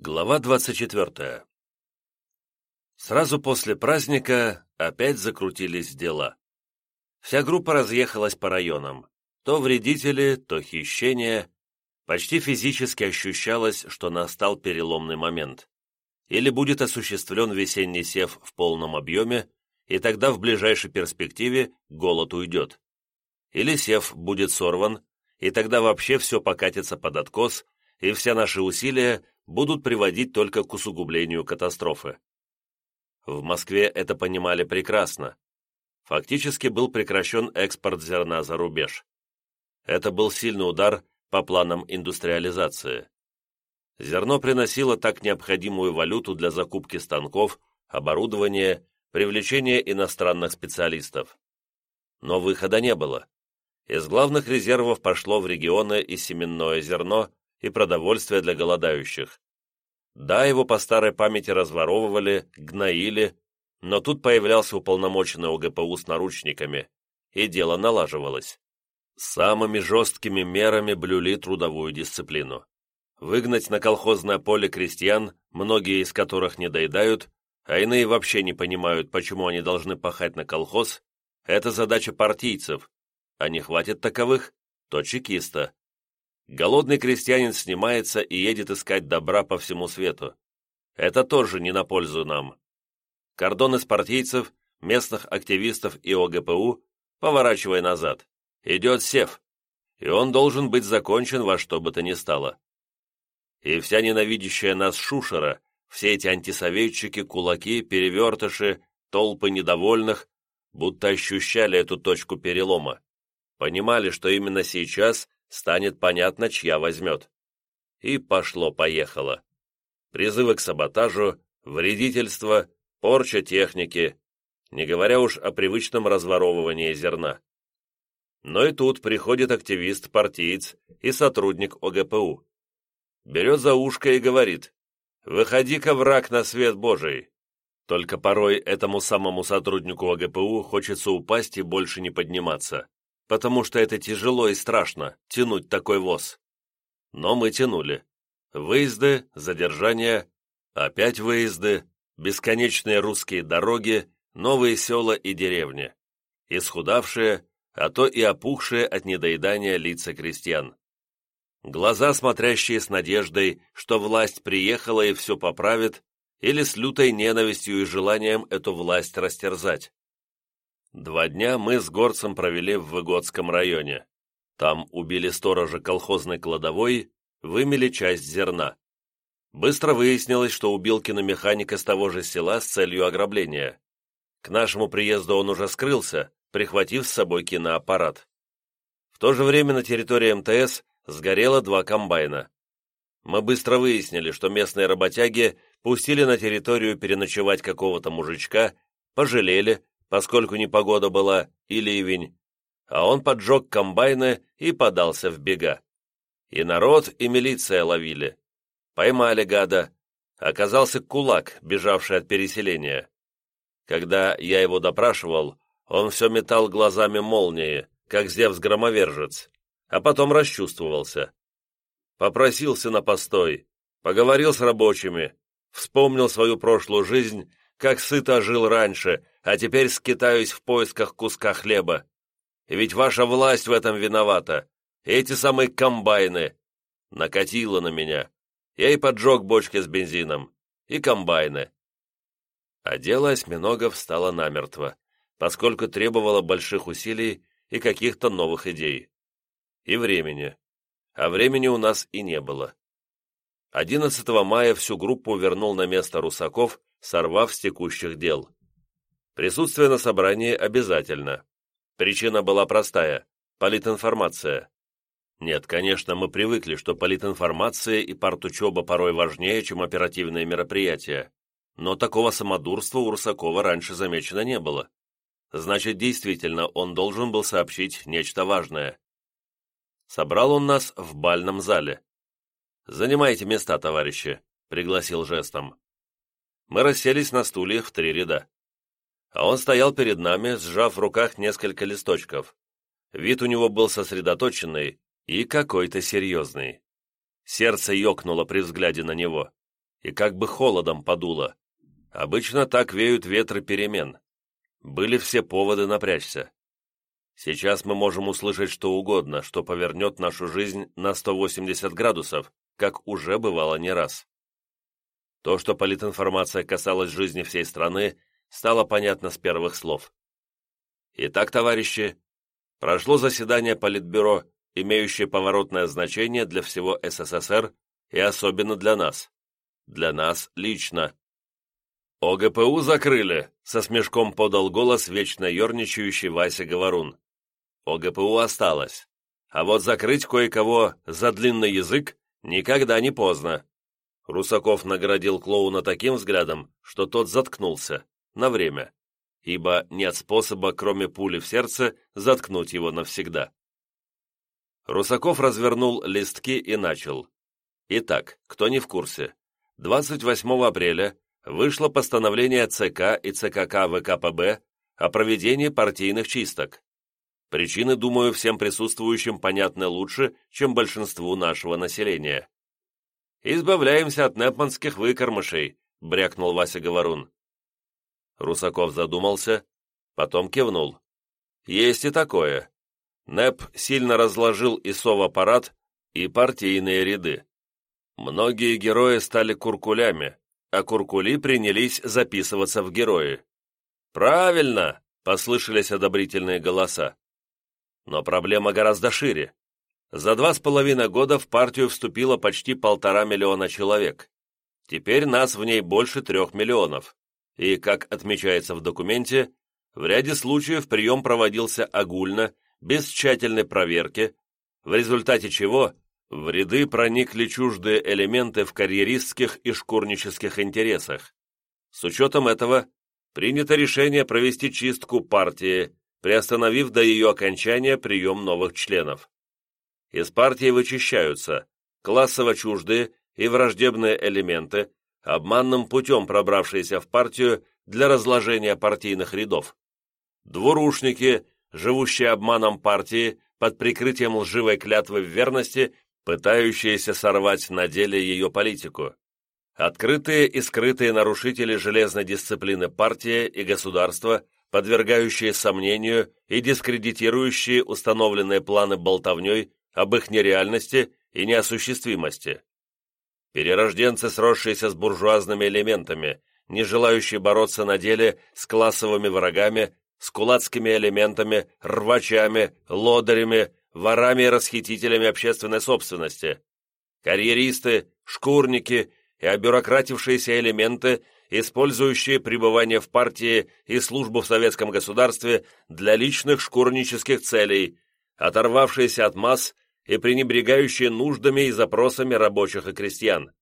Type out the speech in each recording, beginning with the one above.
Глава 24. Сразу после праздника опять закрутились дела. Вся группа разъехалась по районам. То вредители, то хищения. Почти физически ощущалось, что настал переломный момент. Или будет осуществлен весенний сев в полном объеме, и тогда в ближайшей перспективе голод уйдет. Или сев будет сорван, и тогда вообще все покатится под откос, и все наши усилия будут приводить только к усугублению катастрофы. В Москве это понимали прекрасно. Фактически был прекращен экспорт зерна за рубеж. Это был сильный удар по планам индустриализации. Зерно приносило так необходимую валюту для закупки станков, оборудования, привлечения иностранных специалистов. Но выхода не было. Из главных резервов пошло в регионы и семенное зерно, и продовольствие для голодающих. Да, его по старой памяти разворовывали, гноили, но тут появлялся уполномоченный ОГПУ с наручниками, и дело налаживалось. Самыми жесткими мерами блюли трудовую дисциплину. Выгнать на колхозное поле крестьян, многие из которых не доедают, а иные вообще не понимают, почему они должны пахать на колхоз, это задача партийцев, а не хватит таковых, то чекиста. Голодный крестьянин снимается и едет искать добра по всему свету. Это тоже не на пользу нам. Кордон из местных активистов и ОГПУ, поворачивая назад, идет сев, и он должен быть закончен во что бы то ни стало. И вся ненавидящая нас шушера, все эти антисоветчики, кулаки, перевертыши, толпы недовольных, будто ощущали эту точку перелома, понимали, что именно сейчас станет понятно, чья возьмет. И пошло-поехало. Призывы к саботажу, вредительство, порча техники, не говоря уж о привычном разворовывании зерна. Но и тут приходит активист-партиец и сотрудник ОГПУ. Берет за ушко и говорит, «Выходи-ка, враг, на свет Божий!» Только порой этому самому сотруднику ОГПУ хочется упасть и больше не подниматься потому что это тяжело и страшно, тянуть такой воз. Но мы тянули. Выезды, задержания, опять выезды, бесконечные русские дороги, новые села и деревни, исхудавшие, а то и опухшие от недоедания лица крестьян. Глаза, смотрящие с надеждой, что власть приехала и все поправит, или с лютой ненавистью и желанием эту власть растерзать. Два дня мы с горцем провели в Выгодском районе. Там убили сторожа колхозной кладовой, вымели часть зерна. Быстро выяснилось, что убил киномеханика с того же села с целью ограбления. К нашему приезду он уже скрылся, прихватив с собой киноаппарат. В то же время на территории МТС сгорело два комбайна. Мы быстро выяснили, что местные работяги пустили на территорию переночевать какого-то мужичка, пожалели, поскольку непогода была и ливень, а он поджег комбайны и подался в бега. И народ, и милиция ловили. Поймали гада. Оказался кулак, бежавший от переселения. Когда я его допрашивал, он все метал глазами молнии, как Зевс-громовержец, а потом расчувствовался. Попросился на постой, поговорил с рабочими, вспомнил свою прошлую жизнь как сыто жил раньше, а теперь скитаюсь в поисках куска хлеба. ведь ваша власть в этом виновата. Эти самые комбайны. Накатило на меня. Я и поджег бочки с бензином. И комбайны. А дело осьминогов стало намертво, поскольку требовало больших усилий и каких-то новых идей. И времени. А времени у нас и не было. 11 мая всю группу вернул на место Русаков сорвав с текущих дел. Присутствие на собрании обязательно. Причина была простая – политинформация. Нет, конечно, мы привыкли, что политинформация и партучеба порой важнее, чем оперативные мероприятия. Но такого самодурства у Русакова раньше замечено не было. Значит, действительно, он должен был сообщить нечто важное. Собрал он нас в бальном зале. «Занимайте места, товарищи», — пригласил жестом мы расселись на стульях в три ряда. А он стоял перед нами, сжав в руках несколько листочков. Вид у него был сосредоточенный и какой-то серьезный. Сердце ёкнуло при взгляде на него. и как бы холодом подуло. Обычно так веют ветры перемен. Были все поводы напрячься. Сейчас мы можем услышать что угодно, что повернет нашу жизнь на 180 градусов, как уже бывало не раз. То, что политинформация касалась жизни всей страны, стало понятно с первых слов. Итак, товарищи, прошло заседание Политбюро, имеющее поворотное значение для всего СССР и особенно для нас. Для нас лично. «ОГПУ закрыли», — со смешком подал голос вечно ерничающий Вася Говорун. «ОГПУ осталось. А вот закрыть кое-кого за длинный язык никогда не поздно». Русаков наградил клоуна таким взглядом, что тот заткнулся. На время ибо нет способа, кроме пули в сердце, заткнуть его навсегда. Русаков развернул листки и начал. Итак, кто не в курсе, 28 апреля вышло постановление ЦК и ЦКК ВКПБ о проведении партийных чисток. Причины, думаю, всем присутствующим понятны лучше, чем большинству нашего населения. «Избавляемся от непманских выкормышей», — брякнул Вася Говорун. Русаков задумался, потом кивнул. Есть и такое. НЭП сильно разложил и соваппарат, и партийные ряды. Многие герои стали куркулями, а куркули принялись записываться в герои. «Правильно!» — послышались одобрительные голоса. Но проблема гораздо шире. За два с половиной года в партию вступило почти полтора миллиона человек. Теперь нас в ней больше трех миллионов и, как отмечается в документе, в ряде случаев прием проводился огульно, без тщательной проверки, в результате чего в ряды проникли чуждые элементы в карьеристских и шкурнических интересах. С учетом этого принято решение провести чистку партии, приостановив до ее окончания прием новых членов. Из партии вычищаются классово чуждые и враждебные элементы, обманным путем пробравшиеся в партию для разложения партийных рядов. Двурушники, живущие обманом партии под прикрытием лживой клятвы в верности, пытающиеся сорвать на деле ее политику. Открытые и скрытые нарушители железной дисциплины партии и государства, подвергающие сомнению и дискредитирующие установленные планы болтовней об их нереальности и неосуществимости. Перерожденцы, сросшиеся с буржуазными элементами, не желающие бороться на деле с классовыми врагами, с кулацкими элементами, рвачами, лодырями, ворами и расхитителями общественной собственности. Карьеристы, шкурники и обюрократившиеся элементы, использующие пребывание в партии и службу в советском государстве для личных шкурнических целей, оторвавшиеся от масс и пренебрегающие нуждами и запросами рабочих и крестьян.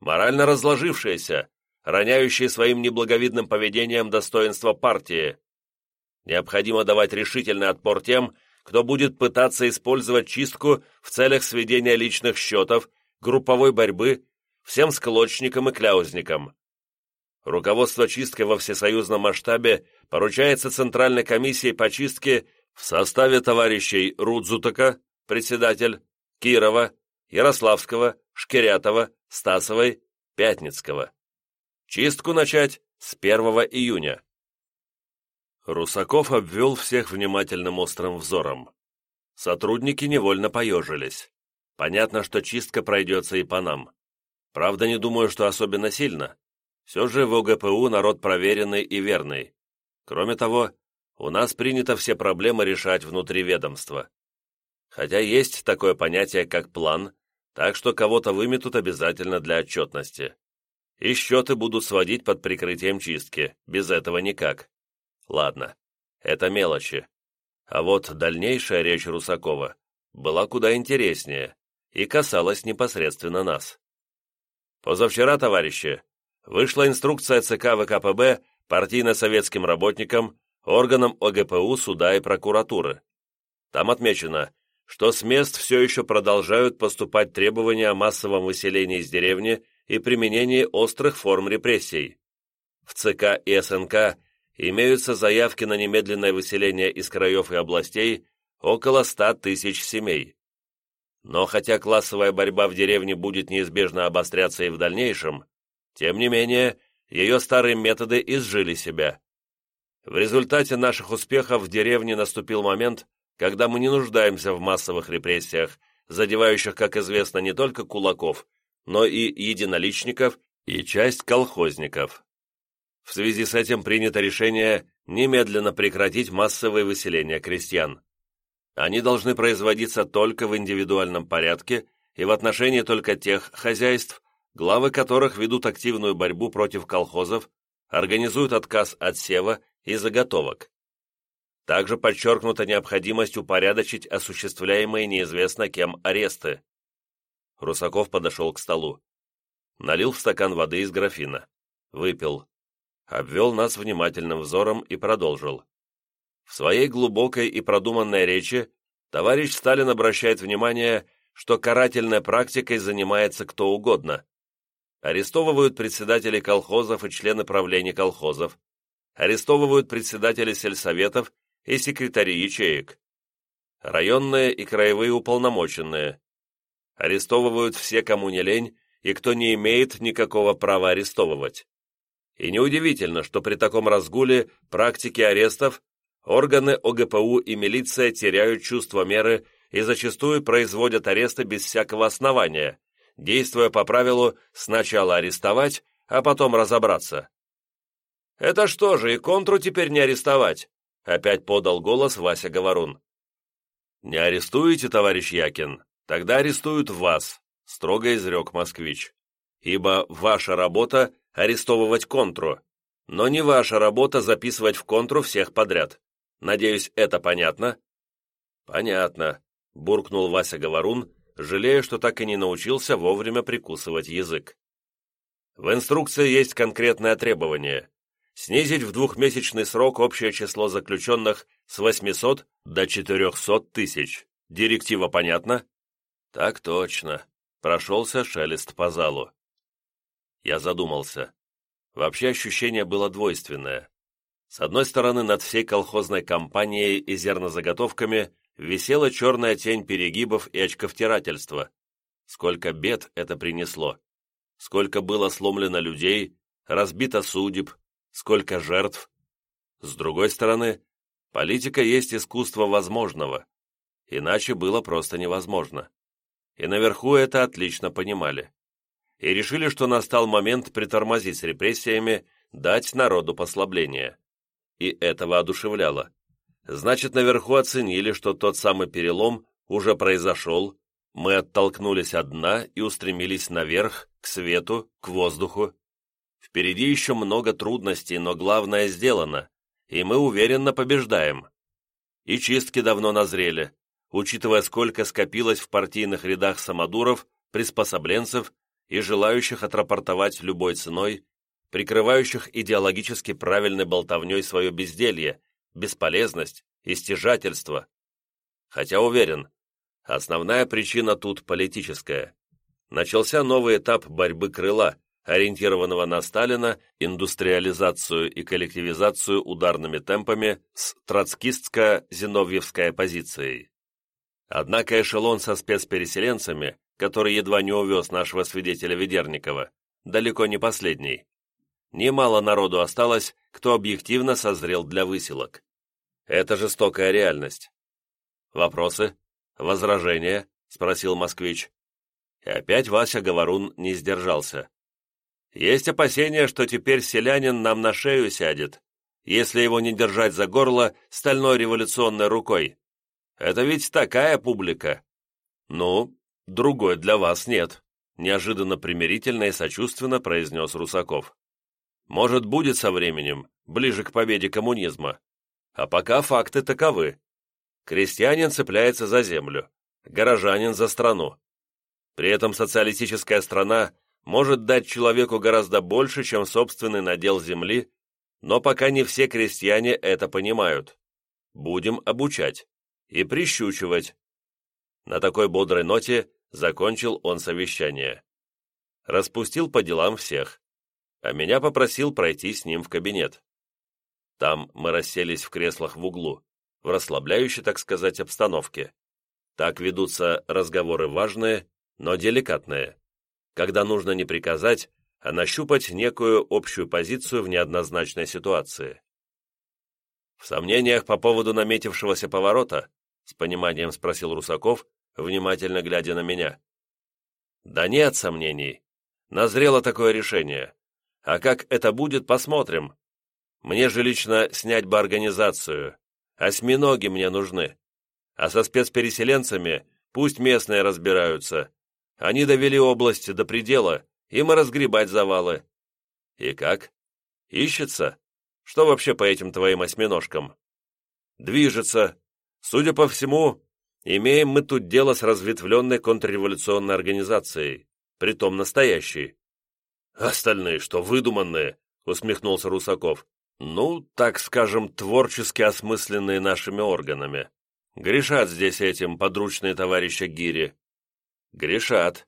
Морально разложившиеся, роняющие своим неблаговидным поведением достоинство партии. Необходимо давать решительный отпор тем, кто будет пытаться использовать чистку в целях сведения личных счетов, групповой борьбы, всем склочникам и кляузникам. Руководство чисткой во всесоюзном масштабе поручается Центральной комиссии по чистке в составе товарищей Рудзутака, председатель, Кирова, Ярославского, Шкирятова, Стасовой, Пятницкого. Чистку начать с 1 июня. Русаков обвел всех внимательным острым взором. Сотрудники невольно поежились. Понятно, что чистка пройдется и по нам. Правда, не думаю, что особенно сильно. Все же в ОГПУ народ проверенный и верный. Кроме того, у нас принято все проблемы решать внутри ведомства. Хотя есть такое понятие, как план, так что кого-то выметут обязательно для отчетности. И счеты будут сводить под прикрытием чистки, без этого никак. Ладно, это мелочи. А вот дальнейшая речь Русакова была куда интереснее и касалась непосредственно нас. Позавчера, товарищи, вышла инструкция ЦК ВКПБ партийно-советским работникам, органам ОГПУ, суда и прокуратуры. Там отмечено, что с мест все еще продолжают поступать требования о массовом выселении из деревни и применении острых форм репрессий. В ЦК и СНК имеются заявки на немедленное выселение из краев и областей около 100 тысяч семей. Но хотя классовая борьба в деревне будет неизбежно обостряться и в дальнейшем, Тем не менее, ее старые методы изжили себя. В результате наших успехов в деревне наступил момент, когда мы не нуждаемся в массовых репрессиях, задевающих, как известно, не только кулаков, но и единоличников и часть колхозников. В связи с этим принято решение немедленно прекратить массовые выселения крестьян. Они должны производиться только в индивидуальном порядке и в отношении только тех хозяйств, главы которых ведут активную борьбу против колхозов, организуют отказ от сева и заготовок. Также подчеркнута необходимость упорядочить осуществляемые неизвестно кем аресты. Русаков подошел к столу. Налил в стакан воды из графина. Выпил. Обвел нас внимательным взором и продолжил. В своей глубокой и продуманной речи товарищ Сталин обращает внимание, что карательной практикой занимается кто угодно, арестовывают председателей колхозов и члены правления колхозов, арестовывают председателей сельсоветов и секретарей ячеек, районные и краевые уполномоченные, арестовывают все, кому не лень, и кто не имеет никакого права арестовывать. И неудивительно, что при таком разгуле практики арестов органы ОГПУ и милиция теряют чувство меры и зачастую производят аресты без всякого основания, действуя по правилу «сначала арестовать, а потом разобраться». «Это что же, и контру теперь не арестовать?» — опять подал голос Вася Говорун. «Не арестуете, товарищ Якин, тогда арестуют вас», — строго изрек москвич. «Ибо ваша работа — арестовывать контру, но не ваша работа записывать в контру всех подряд. Надеюсь, это понятно?» «Понятно», — буркнул Вася Говорун, жалея, что так и не научился вовремя прикусывать язык. В инструкции есть конкретное требование – снизить в двухмесячный срок общее число заключенных с 800 до 400 тысяч. Директива понятна? Так точно. Прошелся шелест по залу. Я задумался. Вообще ощущение было двойственное. С одной стороны, над всей колхозной компанией и зернозаготовками висела черная тень перегибов и очковтирательства. Сколько бед это принесло! Сколько было сломлено людей, разбито судеб, сколько жертв! С другой стороны, политика есть искусство возможного, иначе было просто невозможно. И наверху это отлично понимали. И решили, что настал момент притормозить с репрессиями, дать народу послабление. И это воодушевляло. Значит, наверху оценили, что тот самый перелом уже произошел, мы оттолкнулись от дна и устремились наверх, к свету, к воздуху. Впереди еще много трудностей, но главное сделано, и мы уверенно побеждаем. И чистки давно назрели, учитывая, сколько скопилось в партийных рядах самодуров, приспособленцев и желающих отрапортовать любой ценой, прикрывающих идеологически правильной болтовней свое безделье, бесполезность и стяжательство. Хотя уверен, основная причина тут политическая. Начался новый этап борьбы крыла, ориентированного на Сталина, индустриализацию и коллективизацию ударными темпами с троцкистско-зиновьевской позицией. Однако эшелон со спецпереселенцами, который едва не увез нашего свидетеля Ведерникова, далеко не последний. Немало народу осталось, кто объективно созрел для выселок. Это жестокая реальность. «Вопросы? Возражения?» — спросил москвич. И опять Вася Говорун не сдержался. «Есть опасения, что теперь селянин нам на шею сядет, если его не держать за горло стальной революционной рукой. Это ведь такая публика». «Ну, другой для вас нет», — неожиданно примирительно и сочувственно произнес Русаков. «Может, будет со временем, ближе к победе коммунизма. А пока факты таковы. Крестьянин цепляется за землю, горожанин за страну. При этом социалистическая страна может дать человеку гораздо больше, чем собственный надел земли, но пока не все крестьяне это понимают. Будем обучать и прищучивать. На такой бодрой ноте закончил он совещание. Распустил по делам всех, а меня попросил пройти с ним в кабинет. Там мы расселись в креслах в углу, в расслабляющей, так сказать, обстановке. Так ведутся разговоры важные, но деликатные, когда нужно не приказать, а нащупать некую общую позицию в неоднозначной ситуации. В сомнениях по поводу наметившегося поворота, с пониманием спросил Русаков, внимательно глядя на меня. Да нет сомнений. Назрело такое решение. А как это будет, посмотрим. Мне же лично снять бы организацию. Осьминоги мне нужны. А со спецпереселенцами пусть местные разбираются. Они довели область до предела, им и разгребать завалы. И как? Ищется? Что вообще по этим твоим осьминожкам? Движется. Судя по всему, имеем мы тут дело с разветвленной контрреволюционной организацией, притом настоящей. Остальные что, выдуманные? Усмехнулся Русаков. Ну, так скажем, творчески осмысленные нашими органами. Грешат здесь этим подручные товарища Гири. Грешат.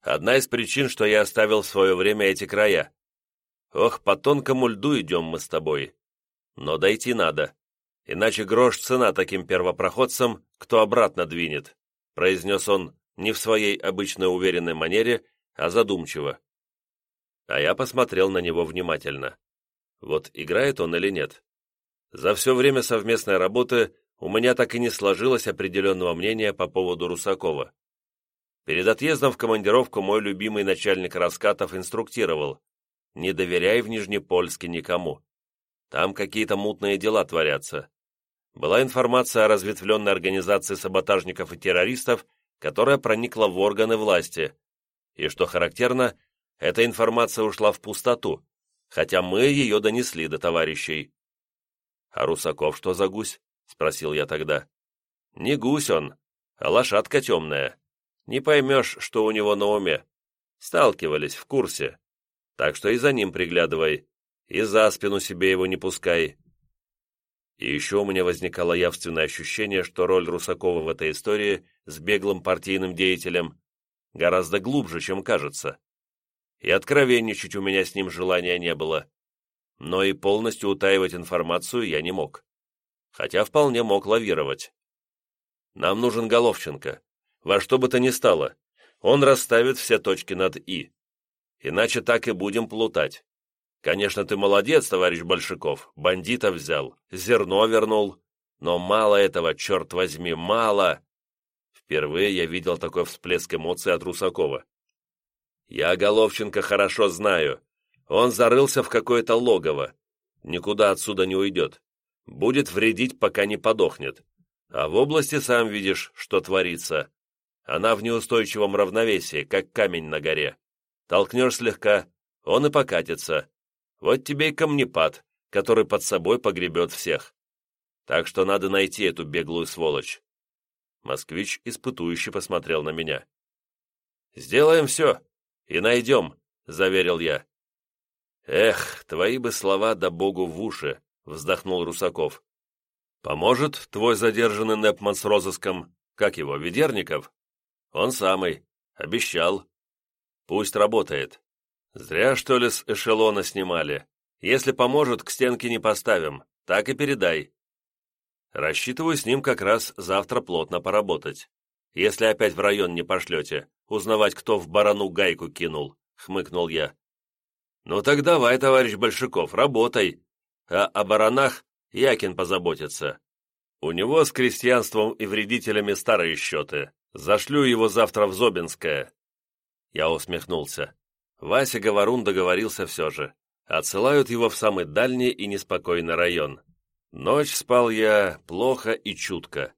Одна из причин, что я оставил в свое время эти края. Ох, по тонкому льду идем мы с тобой. Но дойти надо. Иначе грош цена таким первопроходцам, кто обратно двинет, произнес он не в своей обычной уверенной манере, а задумчиво. А я посмотрел на него внимательно. Вот играет он или нет. За все время совместной работы у меня так и не сложилось определенного мнения по поводу Русакова. Перед отъездом в командировку мой любимый начальник Раскатов инструктировал «Не доверяй в Нижнепольске никому. Там какие-то мутные дела творятся». Была информация о разветвленной организации саботажников и террористов, которая проникла в органы власти. И, что характерно, эта информация ушла в пустоту, хотя мы ее донесли до товарищей. «А Русаков что за гусь?» — спросил я тогда. «Не гусь он, а лошадка темная. Не поймешь, что у него на уме. Сталкивались, в курсе. Так что и за ним приглядывай, и за спину себе его не пускай». И еще у меня возникало явственное ощущение, что роль Русакова в этой истории с беглым партийным деятелем гораздо глубже, чем кажется и откровенничать у меня с ним желания не было. Но и полностью утаивать информацию я не мог. Хотя вполне мог лавировать. Нам нужен Головченко. Во что бы то ни стало. Он расставит все точки над «и». Иначе так и будем плутать. Конечно, ты молодец, товарищ Большаков, бандита взял, зерно вернул. Но мало этого, черт возьми, мало. Впервые я видел такой всплеск эмоций от Русакова. Я Головченко хорошо знаю. Он зарылся в какое-то логово. Никуда отсюда не уйдет. Будет вредить, пока не подохнет. А в области сам видишь, что творится. Она в неустойчивом равновесии, как камень на горе. Толкнешь слегка, он и покатится. Вот тебе и камнепад, который под собой погребет всех. Так что надо найти эту беглую сволочь. Москвич испытующе посмотрел на меня. «Сделаем все», и найдем», — заверил я. «Эх, твои бы слова да богу в уши», — вздохнул Русаков. «Поможет твой задержанный Непман с розыском, как его, Ведерников?» «Он самый. Обещал. Пусть работает. Зря, что ли, с эшелона снимали. Если поможет, к стенке не поставим. Так и передай. Рассчитываю с ним как раз завтра плотно поработать. Если опять в район не пошлете, узнавать, кто в барану гайку кинул», — хмыкнул я. «Ну так давай, товарищ Большаков, работай. А о баранах Якин позаботится. У него с крестьянством и вредителями старые счеты. Зашлю его завтра в Зобинское». Я усмехнулся. Вася Говорун договорился все же. Отсылают его в самый дальний и неспокойный район. Ночь спал я плохо и чутко.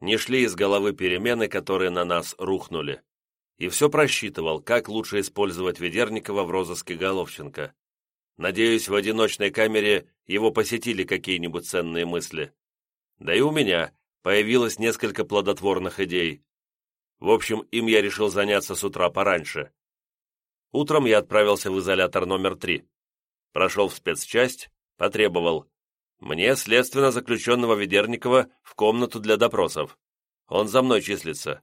Не шли из головы перемены, которые на нас рухнули и все просчитывал, как лучше использовать Ведерникова в розыске Головченко. Надеюсь, в одиночной камере его посетили какие-нибудь ценные мысли. Да и у меня появилось несколько плодотворных идей. В общем, им я решил заняться с утра пораньше. Утром я отправился в изолятор номер три. Прошел в спецчасть, потребовал. Мне, следственно заключенного Ведерникова, в комнату для допросов. Он за мной числится.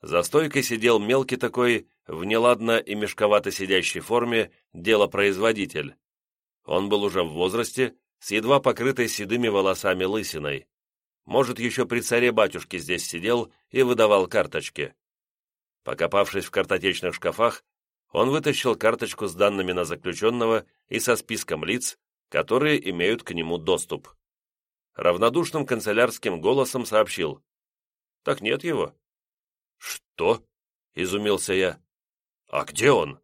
За стойкой сидел мелкий такой, в неладно и мешковато сидящей форме, делопроизводитель. Он был уже в возрасте, с едва покрытой седыми волосами лысиной. Может, еще при царе-батюшке здесь сидел и выдавал карточки. Покопавшись в картотечных шкафах, Он вытащил карточку с данными на заключенного и со списком лиц, которые имеют к нему доступ. Равнодушным канцелярским голосом сообщил. «Так нет его». «Что?» — изумился я. «А где он?»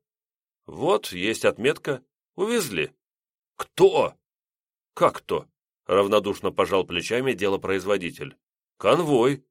«Вот, есть отметка. Увезли». «Кто?» «Как кто?» — равнодушно пожал плечами делопроизводитель. «Конвой.